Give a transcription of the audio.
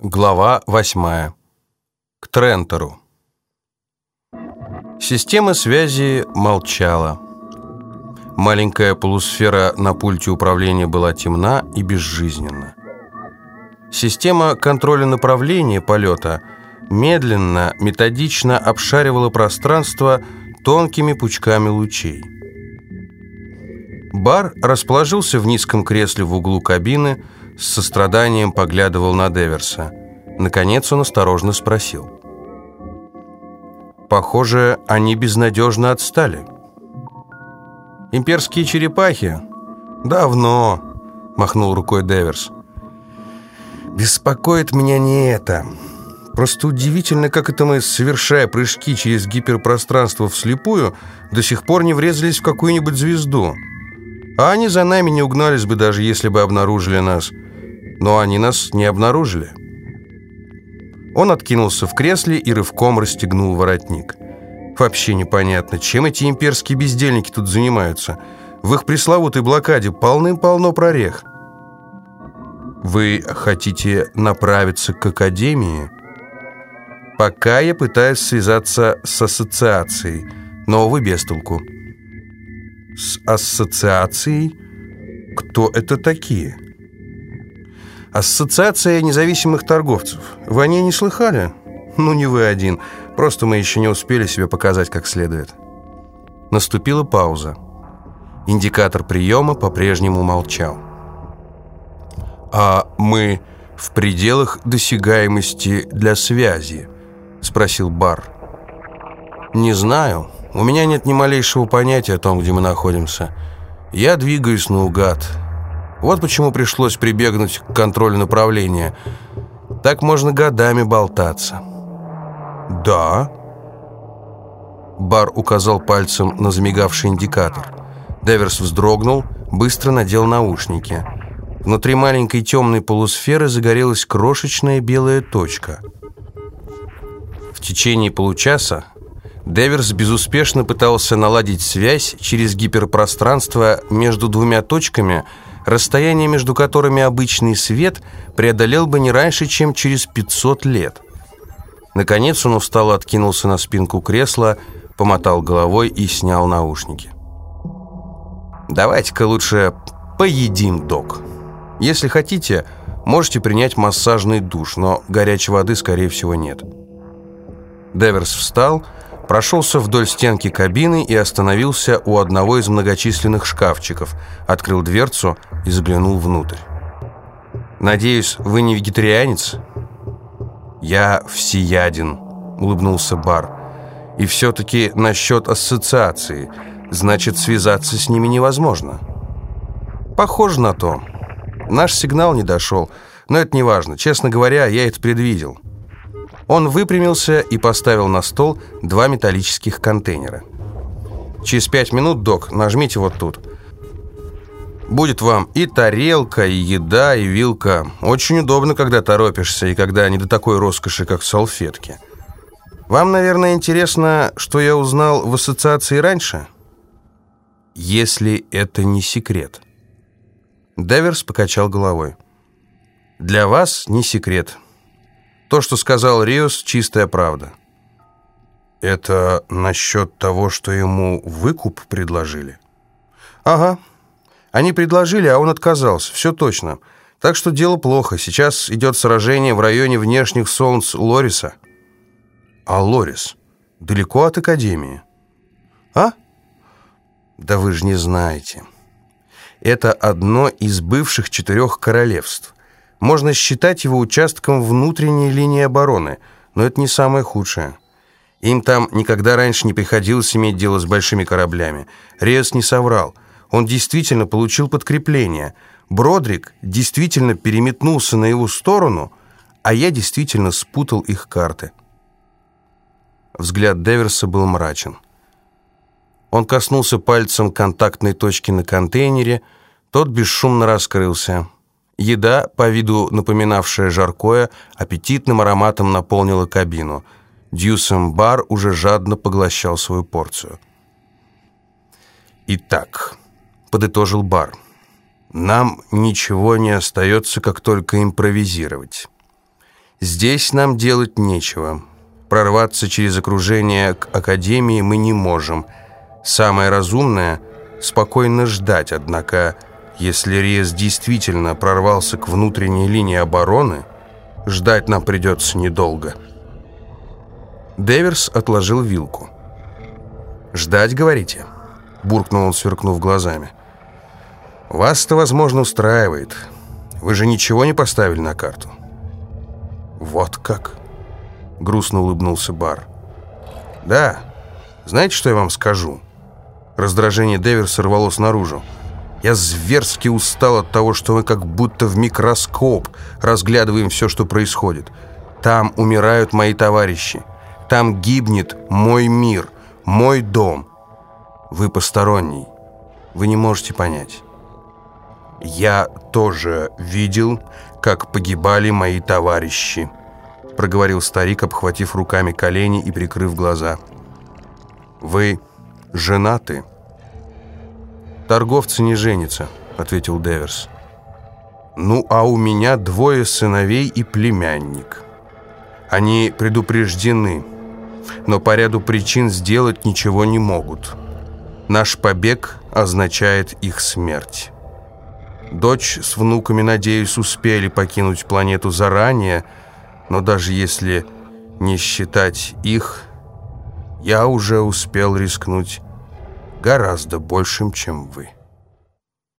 Глава 8. К Трентору. Система связи молчала. Маленькая полусфера на пульте управления была темна и безжизненна. Система контроля направления полета медленно, методично обшаривала пространство тонкими пучками лучей. Бар расположился в низком кресле в углу кабины, с состраданием поглядывал на Деверса. Наконец он осторожно спросил. «Похоже, они безнадежно отстали». «Имперские черепахи?» «Давно», — махнул рукой Деверс. «Беспокоит меня не это. Просто удивительно, как это мы, совершая прыжки через гиперпространство вслепую, до сих пор не врезались в какую-нибудь звезду. А они за нами не угнались бы, даже если бы обнаружили нас» но они нас не обнаружили. Он откинулся в кресле и рывком расстегнул воротник. Вообще непонятно, чем эти имперские бездельники тут занимаются. В их пресловутой блокаде полным-полно прорех. Вы хотите направиться к Академии? Пока я пытаюсь связаться с ассоциацией, но вы без толку. С ассоциацией? Кто это такие? Ассоциация независимых торговцев. Вы о ней не слыхали? Ну, не вы один. Просто мы еще не успели себе показать как следует. Наступила пауза. Индикатор приема по-прежнему молчал. «А мы в пределах досягаемости для связи?» — спросил Бар. «Не знаю. У меня нет ни малейшего понятия о том, где мы находимся. Я двигаюсь наугад». Вот почему пришлось прибегнуть к контролю направления. Так можно годами болтаться. «Да?» Бар указал пальцем на замигавший индикатор. Деверс вздрогнул, быстро надел наушники. Внутри маленькой темной полусферы загорелась крошечная белая точка. В течение получаса Деверс безуспешно пытался наладить связь через гиперпространство между двумя точками – расстояние между которыми обычный свет преодолел бы не раньше, чем через 500 лет. Наконец он устало откинулся на спинку кресла, помотал головой и снял наушники. «Давайте-ка лучше поедим, док. Если хотите, можете принять массажный душ, но горячей воды, скорее всего, нет». Деверс встал прошелся вдоль стенки кабины и остановился у одного из многочисленных шкафчиков, открыл дверцу и заглянул внутрь. «Надеюсь, вы не вегетарианец?» «Я всеяден», — улыбнулся Бар. «И все-таки насчет ассоциации. Значит, связаться с ними невозможно». «Похоже на то. Наш сигнал не дошел, но это не важно. Честно говоря, я это предвидел». Он выпрямился и поставил на стол два металлических контейнера. «Через пять минут, док, нажмите вот тут. Будет вам и тарелка, и еда, и вилка. Очень удобно, когда торопишься, и когда не до такой роскоши, как салфетки. Вам, наверное, интересно, что я узнал в ассоциации раньше? Если это не секрет». Деверс покачал головой. «Для вас не секрет». То, что сказал Риос, чистая правда. Это насчет того, что ему выкуп предложили? Ага. Они предложили, а он отказался. Все точно. Так что дело плохо. Сейчас идет сражение в районе внешних солнц Лориса. А Лорис далеко от Академии? А? Да вы же не знаете. Это одно из бывших четырех королевств. Можно считать его участком внутренней линии обороны, но это не самое худшее. Им там никогда раньше не приходилось иметь дело с большими кораблями. Риас не соврал. Он действительно получил подкрепление. Бродрик действительно переметнулся на его сторону, а я действительно спутал их карты. Взгляд Деверса был мрачен. Он коснулся пальцем контактной точки на контейнере, тот бесшумно раскрылся. Еда, по виду напоминавшая жаркое, аппетитным ароматом наполнила кабину. Дьюсом Бар уже жадно поглощал свою порцию. «Итак», — подытожил Бар, — «нам ничего не остается, как только импровизировать. Здесь нам делать нечего. Прорваться через окружение к Академии мы не можем. Самое разумное — спокойно ждать, однако, если Рез действительно прорвался к внутренней линии обороны, ждать нам придется недолго. Деверс отложил вилку. «Ждать, говорите?» — буркнул он, сверкнув глазами. «Вас-то, возможно, устраивает. Вы же ничего не поставили на карту». «Вот как?» — грустно улыбнулся Бар. «Да. Знаете, что я вам скажу?» Раздражение Деверса рвалось наружу. «Я зверски устал от того, что мы как будто в микроскоп разглядываем все, что происходит. Там умирают мои товарищи. Там гибнет мой мир, мой дом. Вы посторонний. Вы не можете понять». «Я тоже видел, как погибали мои товарищи», проговорил старик, обхватив руками колени и прикрыв глаза. «Вы женаты?» «Торговцы не женятся», — ответил Деверс. «Ну, а у меня двое сыновей и племянник. Они предупреждены, но по ряду причин сделать ничего не могут. Наш побег означает их смерть». Дочь с внуками, надеюсь, успели покинуть планету заранее, но даже если не считать их, я уже успел рискнуть гораздо большим, чем вы».